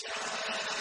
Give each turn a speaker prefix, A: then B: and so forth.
A: شاء